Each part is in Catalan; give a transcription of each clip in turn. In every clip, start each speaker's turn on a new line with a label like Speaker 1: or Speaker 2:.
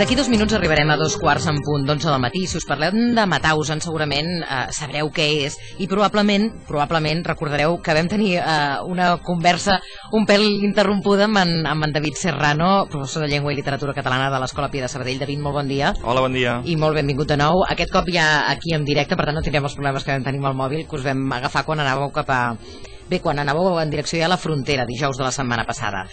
Speaker 1: D'aquí dos minuts arribarem a dos quarts en punt d'onze del matí. Si us parlem de Matausen, segurament eh, sabreu què és i probablement probablement recordareu que vam tenir eh, una conversa un pèl interrompuda amb en, amb en David Serrano, professor de Llengua i Literatura Catalana de l'Escola Pia de Sabadell. David, molt bon dia.
Speaker 2: Hola, bon dia.
Speaker 1: I molt benvingut de nou. Aquest cop ja aquí en directe, per tant no tindrem els problemes que vam tenir amb el mòbil, que us vam agafar quan anàveu cap a... Bé, quan anàveu en direcció ja a la frontera, dijous de la setmana passada.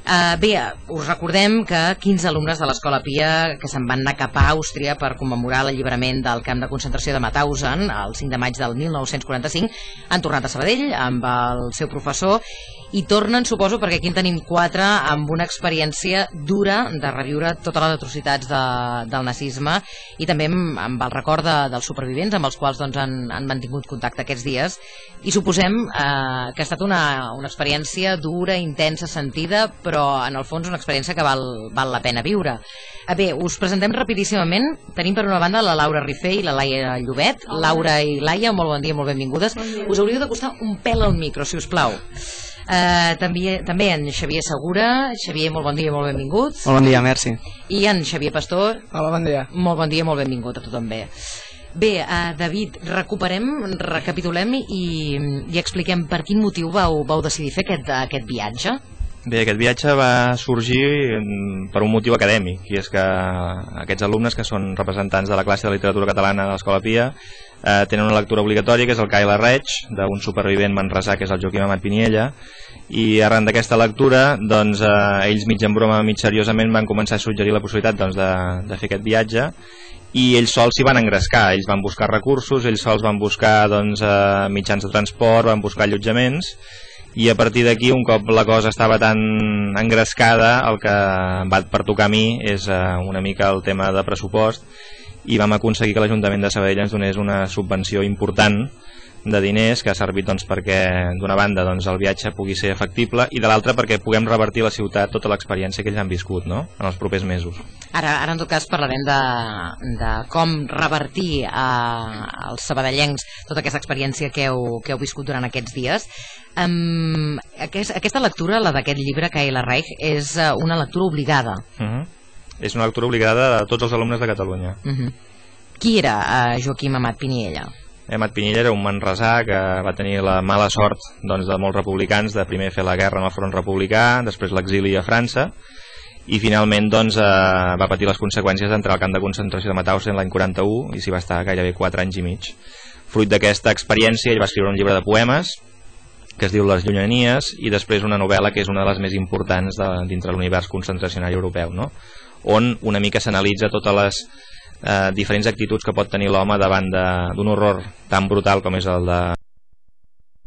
Speaker 1: Uh, bé, us recordem que 15 alumnes de l'Escola Pia que se'n van anar cap a Àustria per commemorar l'alliberament del camp de concentració de Mauthausen el 5 de maig del 1945 han tornat a Sabadell amb el seu professor i tornen, suposo, perquè aquí en tenim quatre amb una experiència dura de reviure totes les atrocitats de, del nazisme i també amb, amb el record de, dels supervivents amb els quals doncs, han, han mantingut contacte aquests dies i suposem eh, que ha estat una, una experiència dura, intensa, sentida, però en el fons una experiència que val, val la pena viure. A bé, us presentem rapidíssimament. Tenim per una banda la Laura Rifé i la Laia Llobet. Laura i Laia, molt bon dia, molt benvingudes. Bon dia. Us hauríeu d'acostar un pèl al micro, si us plau. Uh, també, també en Xavier Segura. Xavier, molt bon dia, molt benvingut
Speaker 3: Molt bon dia, merci.
Speaker 1: I en Xavier Pastor.
Speaker 3: Hola, bon dia.
Speaker 1: Molt bon dia, molt benvingut a tothom bé. Bé, uh, David, recuperem, recapitulem i, i expliquem per quin motiu vau, vau decidir fer aquest, aquest viatge.
Speaker 2: Bé, aquest viatge va sorgir per un motiu acadèmic, i és que aquests alumnes, que són representants de la classe de literatura catalana de l'Escola Pia, eh, tenen una lectura obligatòria, que és el Caila Reig, d'un supervivent manresà, que és el Joaquim Amat Piniella, i arran d'aquesta lectura, doncs, eh, ells mig en broma, mig seriosament, van començar a suggerir la possibilitat doncs, de, de fer aquest viatge, i ells sols s'hi van engrescar, ells van buscar recursos, ells sols van buscar doncs, eh, mitjans de transport, van buscar allotjaments, i a partir d'aquí, un cop la cosa estava tan engrescada, el que va per tocar a mi és eh, una mica el tema de pressupost i vam aconseguir que l'Ajuntament de Sabadell ens donés una subvenció important de diners que ha servit doncs, perquè d'una banda doncs, el viatge pugui ser efectible i de l'altra perquè puguem revertir a la ciutat tota l'experiència que ells han viscut no? en els propers mesos.
Speaker 1: Ara, ara en tot cas parlarem de, de com revertir eh, als sabadellencs tota aquesta experiència que heu, que heu viscut durant aquests dies. Um, aquest, aquesta lectura, la d'aquest llibre, Kaila Reich, és uh, una lectura obligada.
Speaker 2: Uh -huh. És una lectura obligada de tots els alumnes de Catalunya.
Speaker 1: Uh -huh. Qui era uh, Joaquim Amat Piniella?
Speaker 2: Emat Pinella era un manresà que va tenir la mala sort doncs, de molts republicans de primer fer la guerra en el front republicà, després l'exili a França i finalment doncs, eh, va patir les conseqüències d'entrar al camp de concentració de Mauthausen l'any 41 i s'hi va estar gairebé 4 anys i mig. Fruit d'aquesta experiència ell va escriure un llibre de poemes que es diu Les llunyanies i després una novel·la que és una de les més importants de, dintre l'univers concentracionari europeu no? On una mica s'analitza totes les eh, diferents actituds que pot tenir l'home davant d'un horror tan brutal com és el de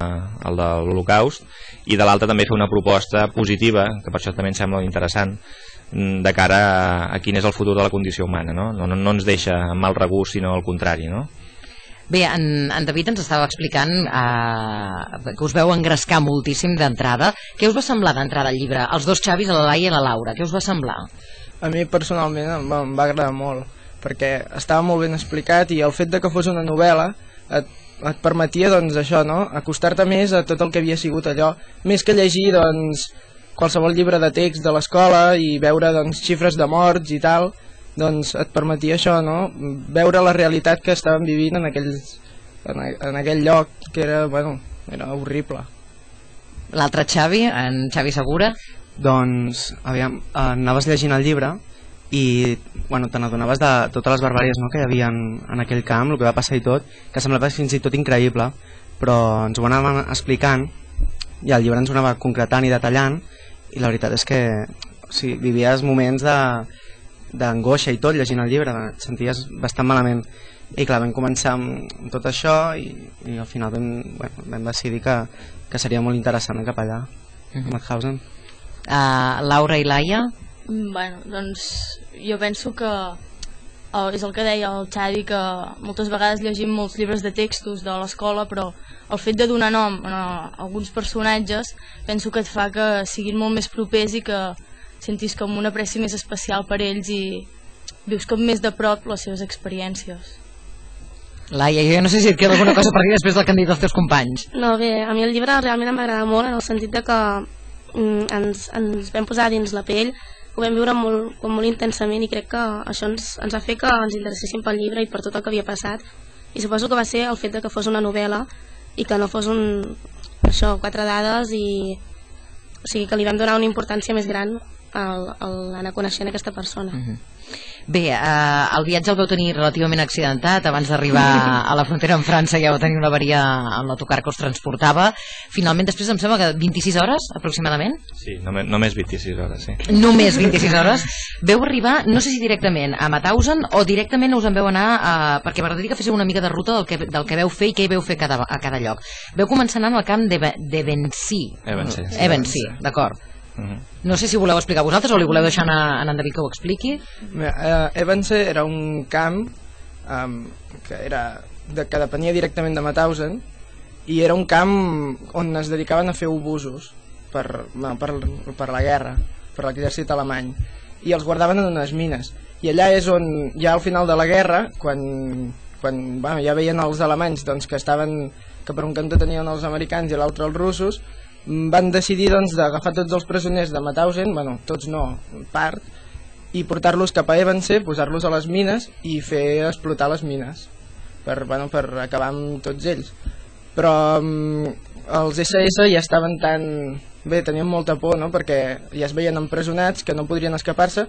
Speaker 2: eh, el de l'Holocaust i de l'altra també fer una proposta positiva que per això també em sembla interessant mm, de cara a, a quin és el futur de la condició humana no, no, no ens deixa amb mal regust sinó al contrari no?
Speaker 1: Bé, en, en David ens estava explicant eh, que us veu engrescar moltíssim d'entrada. Què us va semblar d'entrada al llibre? Els dos Xavis, la Laia i la Laura, què us va semblar?
Speaker 3: A mi personalment em va, em va agradar molt perquè estava molt ben explicat i el fet de que fos una novel·la et, et permetia doncs això, no? acostar-te més a tot el que havia sigut allò, més que llegir doncs, qualsevol llibre de text de l'escola i veure doncs, xifres de morts i tal, doncs et permetia això, no? veure la realitat que estaven vivint en, aquells, en, en aquell lloc que era, bueno, era horrible.
Speaker 1: L'altre Xavi, en Xavi Segura?
Speaker 4: Doncs, aviam, anaves llegint el llibre i bueno, te n'adonaves de totes les barbàries no, que hi havia en, en aquell camp, el que va passar i tot, que semblava fins i tot increïble, però ens ho anàvem explicant i el llibre ens ho anava concretant i detallant i la veritat és que o sigui, vivies moments de d'angoixa i tot llegint el llibre, et senties bastant malament. I clar, vam començar amb, amb tot això i, i al final vam, bueno, vam decidir que, que seria molt interessant cap allà uh -huh. a Mauthausen
Speaker 1: uh, Laura i Laia?
Speaker 5: Bueno, doncs jo penso que uh, és el que deia el Xavi que moltes vegades llegim molts llibres de textos de l'escola però el fet de donar nom a alguns personatges penso que et fa que siguin molt més propers i que sentis com una pressi més especial per ells i vius com més de prop les seves experiències.
Speaker 1: Laia, jo no sé si et queda alguna cosa per dir després del que han dit els teus companys.
Speaker 6: No, bé, a mi el llibre realment em va agradar molt en el sentit de que mm, ens, ens vam posar dins la pell ho vam viure molt, com molt intensament i crec que això ens, ens va fer que ens interesséssim pel llibre i per tot el que havia passat i suposo que va ser el fet de que fos una novel·la i que no fos un, això, quatre dades i o sigui que li vam donar una importància més gran al, al anar coneixent aquesta persona.
Speaker 1: Uh -huh. Bé, eh, el viatge el vau tenir relativament accidentat, abans d'arribar a la frontera amb França ja vau tenir una avaria amb l'autocar que us transportava. Finalment, després em sembla que 26 hores, aproximadament?
Speaker 2: Sí, només, només 26 hores, sí.
Speaker 1: Només 26 hores. Veu arribar, no sé si directament a Mauthausen o directament us en veu anar, a, perquè m'agradaria que féssiu una mica de ruta del que, del que veu fer i què hi veu fer cada, a cada lloc. Veu començar anant al camp de, de Bencí.
Speaker 2: Evancy.
Speaker 1: Evancy, d'acord.
Speaker 2: Uh -huh.
Speaker 1: No sé si voleu explicar vosaltres o li voleu deixar a, a en David que ho expliqui.
Speaker 3: Mira, eh, Evanse era un camp um, que, era de, que depenia directament de Mauthausen i era un camp on es dedicaven a fer obusos per, bueno, per, per la guerra, per l'exèrcit alemany i els guardaven en unes mines i allà és on ja al final de la guerra quan, quan bueno, ja veien els alemanys doncs, que estaven que per un cantó tenien els americans i l'altre els russos van decidir doncs, d'agafar tots els presoners de Mauthausen, bueno, tots no, part, i portar-los cap a Evanse, posar-los a les mines i fer explotar les mines per, bueno, per acabar amb tots ells. Però um, els SS ja estaven tan... Bé, tenien molta por, no?, perquè ja es veien empresonats que no podrien escapar-se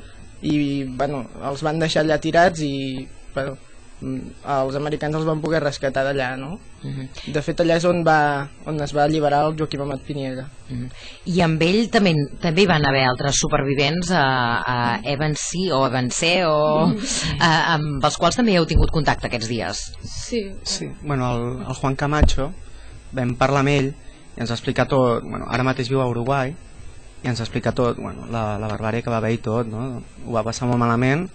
Speaker 3: i, bueno, els van deixar allà tirats i, bueno, els americans els van poder rescatar d'allà, no? Uh -huh. De fet, allà és on, va, on es va alliberar el Joaquim Amat Piniella.
Speaker 1: Uh -huh. I amb ell també, també hi van haver altres supervivents a, a Evansy o Evansé o a, amb els quals també heu tingut contacte aquests dies.
Speaker 5: Sí.
Speaker 4: Sí, bueno, el, el Juan Camacho vam parlar amb ell i ens va explicar tot, bueno, ara mateix viu a Uruguai i ens explica tot, bueno, la, la barbària que va haver i tot, no? Ho va passar molt malament,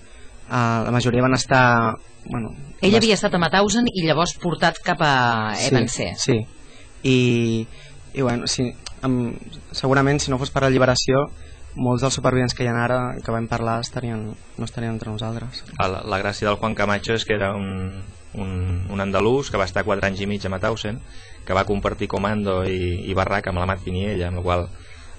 Speaker 4: uh, la majoria van estar bueno,
Speaker 1: ell havia estat a Mauthausen i llavors portat cap a Evansé
Speaker 4: sí, sí. I, i bueno, sí, amb, segurament si no fos per l'alliberació molts dels supervivents que hi ha ara que vam parlar estarien, no estarien entre nosaltres
Speaker 2: la, la gràcia del Juan Camacho és que era un, un, un andalús que va estar 4 anys i mig a Mauthausen que va compartir comando i, i barrac amb la Mat Piniella amb la qual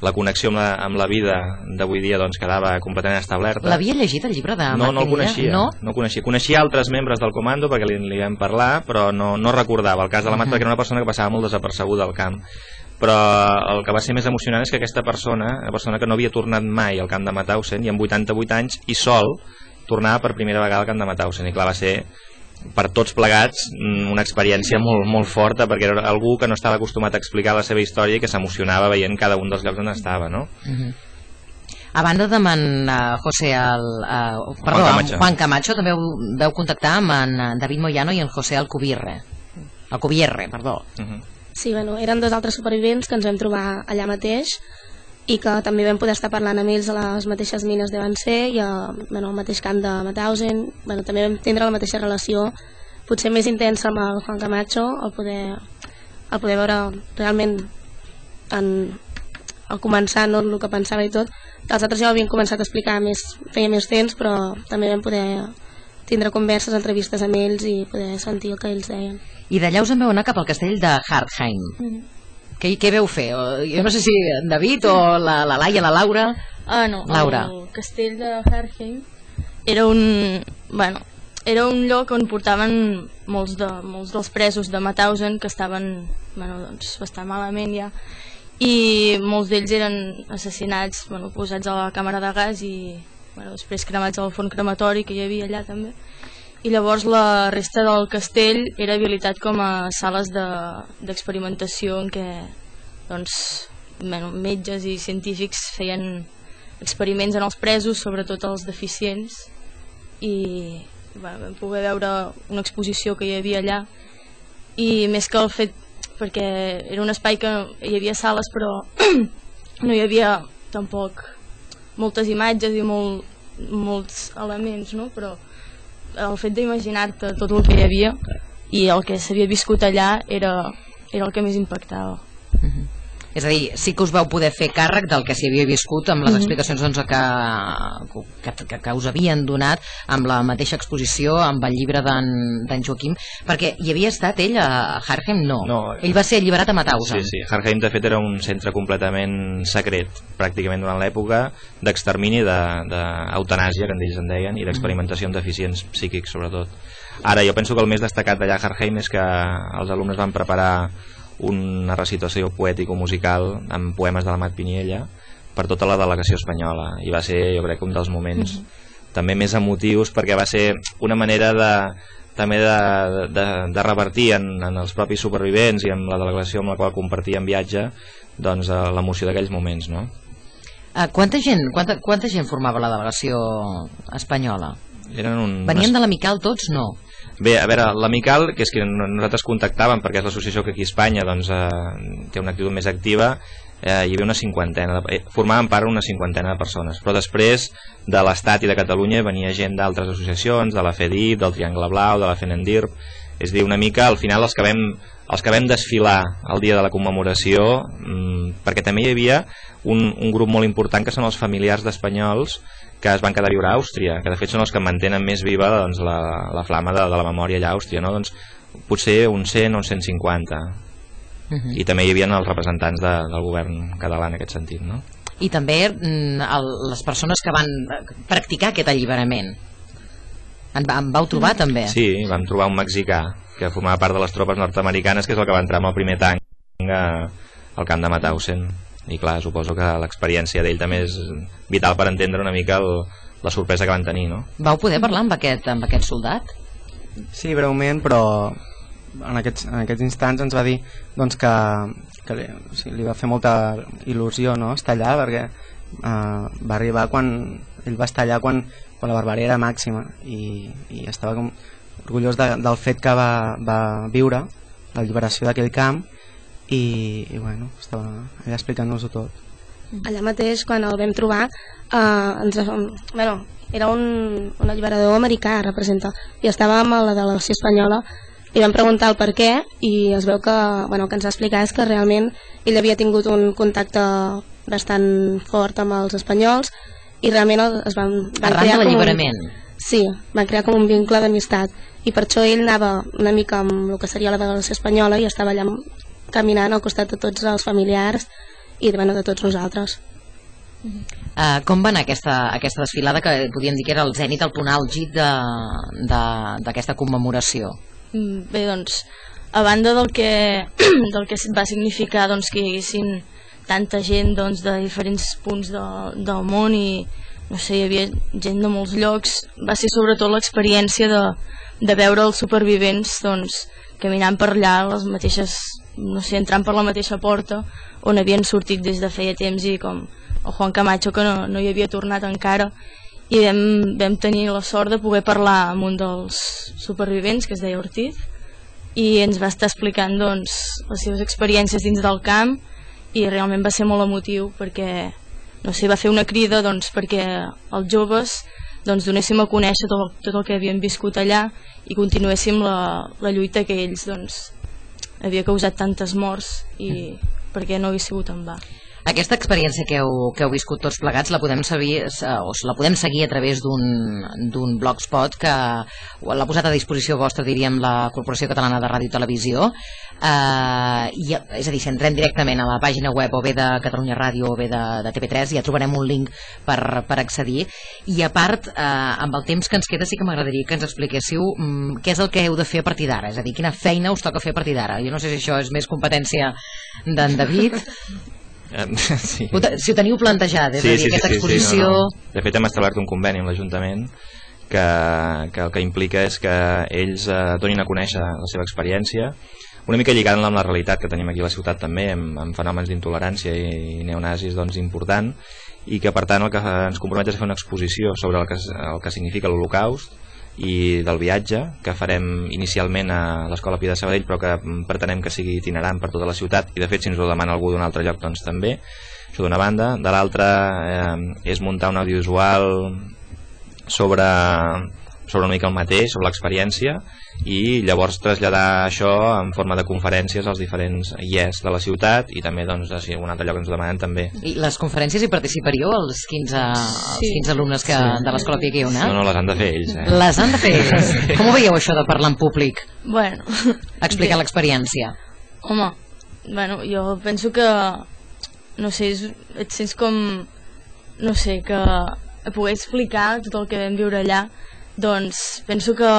Speaker 2: la connexió amb la, amb la vida d'avui dia doncs, quedava completament establerta.
Speaker 1: L'havia llegit el llibre de
Speaker 2: No, no el coneixia. No? no coneixia. Coneixia altres membres del comando perquè li, li vam parlar, però no, no recordava el cas de la Mat uh -huh. perquè era una persona que passava molt desapercebuda al camp. Però el que va ser més emocionant és que aquesta persona, una persona que no havia tornat mai al camp de Mauthausen i amb 88 anys i sol tornava per primera vegada al camp de Mauthausen i clar, va ser per tots plegats una experiència molt, molt forta perquè era algú que no estava acostumat a explicar la seva història i que s'emocionava veient cada un dels llocs on estava no?
Speaker 1: Uh -huh. A banda de en uh, José el, uh, perdó,
Speaker 2: Juan Camacho.
Speaker 1: Juan Camacho també veu, veu contactar amb en David Moyano i en José Alcubierre Alcubierre, perdó
Speaker 2: uh -huh.
Speaker 6: Sí, bueno, eren dos altres supervivents que ens vam trobar allà mateix i que també vam poder estar parlant amb ells a les mateixes mines de Vancer i a, bueno, al mateix camp de Mauthausen. Bueno, també vam tindre la mateixa relació potser més intensa amb el Juan Camacho el poder, el poder veure realment en, al començar no, el que pensava i tot els altres ja ho havien començat a explicar més, feia més temps però també vam poder tindre converses, entrevistes amb ells i poder sentir el que ells deien.
Speaker 1: I d'allà us en veu anar cap al castell de Hartheim. Mm. -hmm. Què, què veu fer? Jo no sé si en David o la, la Laia, la Laura
Speaker 5: Ah, no,
Speaker 1: Laura.
Speaker 5: el castell de Harheim era un, bueno, era un lloc on portaven molts, de, molts dels presos de Mauthausen que estaven bueno, doncs, bastant malament ja i molts d'ells eren assassinats, bueno, posats a la càmera de gas i bueno, després cremats al fons crematori que hi havia allà també i llavors la resta del castell era habilitat com a sales d'experimentació de, en què doncs, bueno, metges i científics feien experiments en els presos, sobretot els deficients i bueno, vam poder veure una exposició que hi havia allà i més que el fet perquè era un espai que hi havia sales però no hi havia tampoc moltes imatges i molt, molts elements no? però el fet d'imaginar-te tot el que hi havia i el que s'havia viscut allà era, era el que més impactava.
Speaker 1: És a dir, sí que us vau poder fer càrrec del que s'hi havia viscut amb les explicacions doncs, que, que, que, que us havien donat amb la mateixa exposició, amb el llibre d'en d'en Joaquim, perquè hi havia estat ell a Harlem? No.
Speaker 2: No.
Speaker 1: Ell va ser alliberat a Mauthausen.
Speaker 2: Sí, sí. Harheim, de fet, era un centre completament secret, pràcticament durant l'època d'extermini, d'eutanàsia, que en ells en deien, i d'experimentació amb deficients psíquics, sobretot. Ara, jo penso que el més destacat d'allà a Harheim és que els alumnes van preparar una recitació poètico-musical amb poemes de l'Amat Piniella per tota la delegació espanyola i va ser, jo crec, un dels moments també més emotius perquè va ser una manera de, també de, de, de revertir en, en els propis supervivents i en la delegació amb la qual compartíem viatge doncs, eh, l'emoció d'aquells moments no?
Speaker 1: Uh, quanta, gent, quanta, quanta gent formava la delegació espanyola?
Speaker 2: Eren un,
Speaker 1: Venien de l'amical tots? No.
Speaker 2: Bé, a veure, l'Amical, que és que nosaltres contactàvem perquè és l'associació que aquí a Espanya doncs, eh, té una actitud més activa, eh, hi havia una cinquantena, de, eh, formaven part una cinquantena de persones, però després de l'Estat i de Catalunya venia gent d'altres associacions, de la FEDIP, del Triangle Blau, de la FENENDIRP, és dir, una mica al final els que vam, els que vam desfilar el dia de la commemoració, mmm, perquè també hi havia un, un grup molt important que són els familiars d'espanyols que es van quedar a viure a Àustria, que de fet són els que mantenen més viva doncs, la, la flama de, de la memòria allà a Àustria, no? doncs, potser uns 100 o uns 150
Speaker 1: Uh -huh.
Speaker 2: i també hi havia els representants de, del govern català en aquest sentit no?
Speaker 1: I també mm, el, les persones que van eh, practicar aquest alliberament. En, en vau trobar també?
Speaker 2: Sí, vam trobar un mexicà que formava part de les tropes nord-americanes que és el que va entrar amb el primer tanc a- al camp de Mauthausen i clar, suposo que l'experiència d'ell també és vital per entendre una mica el, la sorpresa que van tenir no?
Speaker 1: Vau poder parlar amb aquest, amb aquest soldat?
Speaker 4: Sí, breument, però en aquests, en aquests instants ens va dir doncs, que, que li, o sigui, li va fer molta il·lusió no? estar allà perquè eh, va arribar quan ell va estar allà quan, quan la barbària era màxima i, i estava com orgullós de, del fet que va, va viure la lliberació d'aquell camp i, i bueno, estava allà explicant-nos-ho tot
Speaker 6: allà mateix quan el vam trobar eh, ens, bueno, era un, un alliberador americà representa i estàvem a la delegació espanyola i vam preguntar el per què i es veu que, bueno, que ens va explicar és que realment ell havia tingut un contacte bastant fort amb els espanyols i realment es van, van
Speaker 1: Arran
Speaker 6: crear
Speaker 1: de
Speaker 6: com un-
Speaker 1: l'alliberament.
Speaker 6: Sí, van crear com un vincle d'amistat i per això ell anava una mica amb el que seria la delegació espanyola i estava allà caminant al costat de tots els familiars i bueno, de tots nosaltres.
Speaker 1: Uh, com va anar aquesta, aquesta desfilada que podíem dir que era el zènit, el punt àlgid de- de- d'aquesta commemoració?
Speaker 5: Mm, Bé, doncs, a banda del que, del que va significar doncs, que hi haguessin tanta gent doncs, de diferents punts de, del món i no sé, hi havia gent de molts llocs, va ser sobretot l'experiència de, de veure els supervivents doncs, caminant per allà, les mateixes, no sé, entrant per la mateixa porta on havien sortit des de feia temps i com el Juan Camacho que no, no hi havia tornat encara. I vam, vam tenir la sort de poder parlar amb un dels supervivents que es deia Ortiz i ens va estar explicant doncs, les seves experiències dins del camp i realment va ser molt emotiu perquè no sé, va fer una crida doncs, perquè els joves doncs, donéssim a conèixer tot, tot el que havien viscut allà i continuéssim la, la lluita que ells doncs, havia causat tantes morts i perquè no havia sigut en va.
Speaker 1: Aquesta experiència que heu, que heu viscut tots plegats la podem seguir, eh, o la podem seguir a través d'un blogspot que l'ha posat a disposició vostra, diríem, la Corporació Catalana de Ràdio i Televisió. Eh, i, és a dir, si entrem directament a la pàgina web o bé de Catalunya Ràdio o bé de, de TV3 ja trobarem un link per, per accedir. I a part, eh, amb el temps que ens queda sí que m'agradaria que ens expliquéssiu mm, què és el que heu de fer a partir d'ara, és a dir, quina feina us toca fer a partir d'ara. Jo no sé si això és més competència d'en David,
Speaker 2: sí.
Speaker 1: ho te- si ho teniu plantejat, és a dir, aquesta exposició...
Speaker 2: no, no. De fet hem establert un conveni amb l'Ajuntament que, que el que implica és que ells eh, donin a conèixer la seva experiència una mica lligant amb la realitat que tenim aquí a la ciutat també amb, amb fenòmens d'intolerància i, i neonazis doncs, important i que per tant el que ens compromet és fer una exposició sobre el que, el que significa l'Holocaust i del viatge que farem inicialment a l'Escola Pia de Sabadell però que pretenem que sigui itinerant per tota la ciutat. I de fet si ens ho demana algú d'un altre lloc doncs també. Això d'una banda. De l'altra eh, és muntar un audiovisual sobre, sobre una mica el mateix, sobre l'experiència i llavors traslladar això en forma de conferències als diferents IES de la ciutat i també doncs, si un altre lloc ens ho demanen també.
Speaker 1: I les conferències hi participaríeu els 15, els 15 alumnes que, de l'Escola Pia una?
Speaker 2: No, no, les han de fer ells. Eh?
Speaker 1: Les han de fer ells. Com ho veieu això de parlar en públic?
Speaker 5: Bueno,
Speaker 1: Explicar l'experiència.
Speaker 5: Home, bueno, jo penso que, no sé, és, et sents com, no sé, que poder explicar tot el que vam viure allà, doncs penso que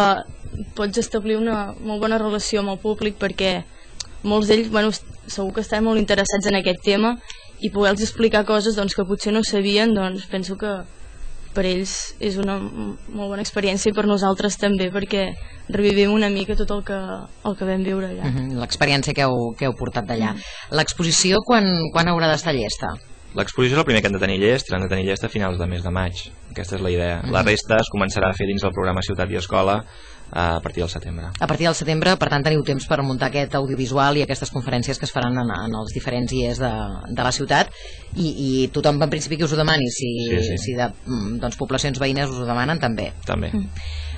Speaker 5: pots establir una molt bona relació amb el públic perquè molts d'ells, bueno, segur que estan molt interessats en aquest tema i poder-los explicar coses doncs, que potser no sabien, doncs penso que per ells és una molt bona experiència i per nosaltres també perquè revivim una mica tot el que, el que vam viure allà.
Speaker 1: Mhm, L'experiència que, heu, que heu portat d'allà. L'exposició quan, quan haurà d'estar llesta?
Speaker 2: L'exposició és el primer que hem de tenir llest i l'hem de tenir llest a finals de mes de maig. Aquesta és la idea. La resta es començarà a fer dins del programa Ciutat i Escola eh, a partir del setembre.
Speaker 1: A partir del setembre, per tant, teniu temps per muntar aquest audiovisual i aquestes conferències que es faran en, en els diferents IES de, de la ciutat i, i tothom, en principi, que us ho demani. Si,
Speaker 2: Sí, sí.
Speaker 1: si de mm, doncs, poblacions veïnes us ho demanen, també.
Speaker 2: També.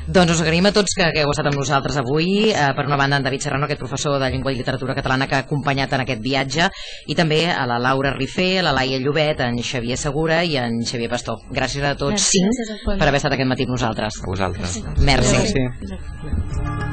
Speaker 1: Doncs us agraïm a tots que, heu estat amb nosaltres avui. Eh, per una banda, en David Serrano, aquest professor de Llengua i Literatura Catalana que ha acompanyat en aquest viatge, i també a la Laura Rifé, a la Laia Llobet, en Xavier Segura i en Xavier Pastor. Gràcies a tots
Speaker 5: Gràcies.
Speaker 1: cinc per haver estat aquest matí amb nosaltres.
Speaker 2: A vosaltres.
Speaker 1: Merci.
Speaker 4: Sí.
Speaker 5: Exacte.